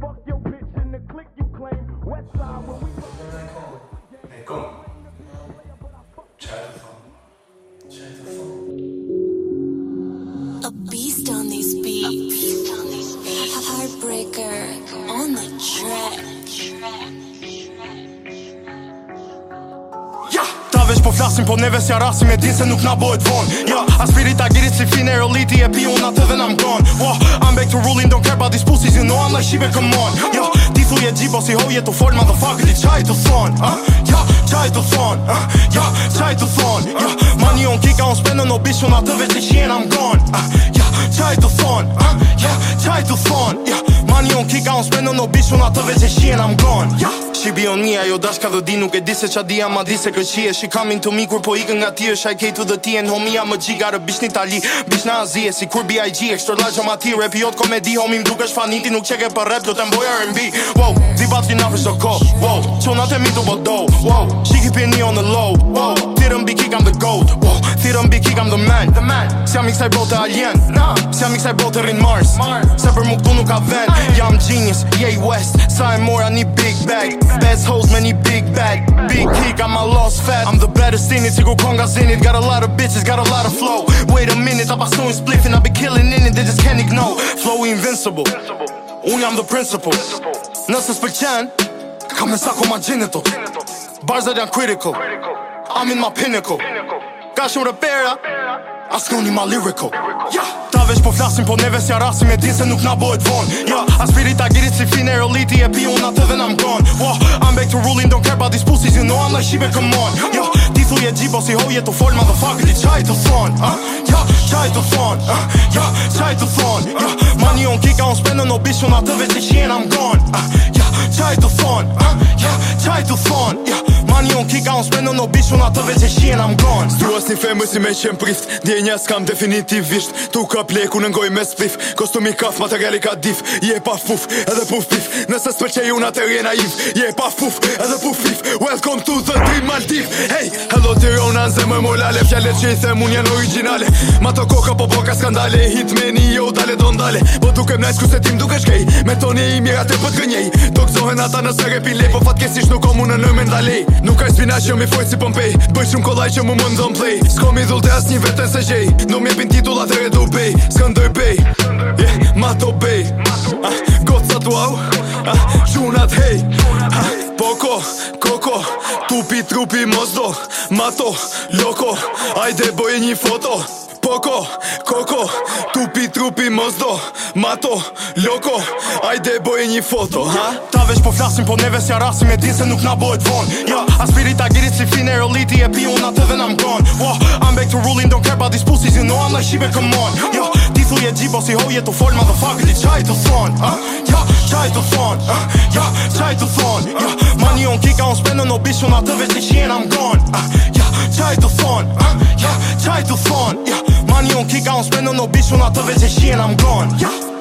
fuck your bitch in the click you claim west side when we come hey come chat phone a beast on these beats a beast on these heartbreaker on the track veç po flasim po neve si arasim e din se nuk na bojt von ja, aspirit agirit si fine e roliti e pi atë dhe na mgon to rulin don't care about these pussies you know I'm like shit come on yo ti thu je gjibo si hoje to fol motherfucker ti try to thon ah uh? yo try to thon ah uh? yo try to thon money on kick on spend on no bitch on atë vetë që jam gone uh? Qaj të thon, ja, qaj të thonë, ja, Mani on kika on s'pendo në bishu në atëve që shi e gone m'gon ja, on me, jo dash ka dhe di nuk e di se qa di a ma di se kërqi e Shqy kamin të mi kur po ikën nga ti e shaj kejtu dhe ti e në homi a më gji Gare bish një tali, bish në azie si kur B.I.G., a la gjëma ti, rap i otë komedi, homi m'duk është faniti Nuk qeke për rap, do të mboj R&B Wow, di batri na fërsh do ko, wow, që nga të mi bodo Wow, She keepin me on the low, wow, thirën bi I'm the gold, wow, thirën bi I'm the man, the man. Seam iksaj bote alien Na, seam iksaj bote rrinë Mars Se për mu këtu nuk ka vend Jam genius, jej west Sa e mora një big bag best hoes me një big bag Big kick, I'm a lost fat I'm the baddest in it, si ku konga zinit Got a lot of bitches, got a lot of flow Wait a minute, I am pasu në spliffin I be killing in it, they just can't ignore Flow invincible Unë jam the principal Nëse s'pëlqen Ka me sa ko ma Bars Barzat janë critical I'm in my pinnacle Ka shumë repera Askoni ma lyrical Ja Ta veç po flasim po neves si arasim e din se nuk na bojt von A Aspiri ta girit si fin aeroliti e pi un atë dhe nam gone Wow I'm back to ruling don't care about these pussies you know I'm like shibe come on Ja Ti thu je gjibo si ho të fol motherfucker ti qaj të thon uh? Ja qaj të thon uh? Ja qaj të thon Money on kika on spend on no bitch un atë veç si shien I'm gone uh? Ja qaj të thon uh? Ja qaj të money on kick out spend on no bitch on atë vetë shi and i'm gone stuos ni famous si me qen prift djenja skam definitivisht tu ka pleku në goj me spif kostumi kaf materiali ka dif je pa fuf edhe puf pif nëse s'pëlqej unë atë rje naiv je pa fuf edhe puf pif welcome to the dream maldiv hey hello to you on as my mola le fjalë që i them un janë originale ma to koka po boka skandale hit me ni jo dale don dale po dukem nice ku se tim dukesh kei me toni i te po të gënjej dok zohen ata po në sare pile po nuk komunë në mendalej Nuk ka spina që mi fojt si Pompej Bëj shumë kolaj që mu më ndon play Sko mi dhull të as një vetën se gjej Nuk mi pin titull atër e du bej Sko ndoj bej yeah, Ma to bej ah, ah, hej ah, Poko, koko Tupi trupi mozdo Ma to, loko Ajde boj një foto Poko, koko, tupi trupi mozdo Mato, loko, ajde boje një foto, ha? Ta vesh po flasim, po neve si arasim e din se nuk na bojt von Ja, aspirit agirit si fine roliti e pi unë atë dhe nam gone Wo, I'm back to ruling, don't care about this pussy, you know I'm like shibe, come on Ja, ti thuj e gjibo si hoje të fol, motherfucker, di qaj të thon ha? Ja, qaj të thon, ha? ja, qaj të thon ja, Money on kika, on spendo no bishon, atë vesh si shien, I'm gone Ja, qaj të thon don't spend on no bitch when I throw it to she and I'm gone. Yeah.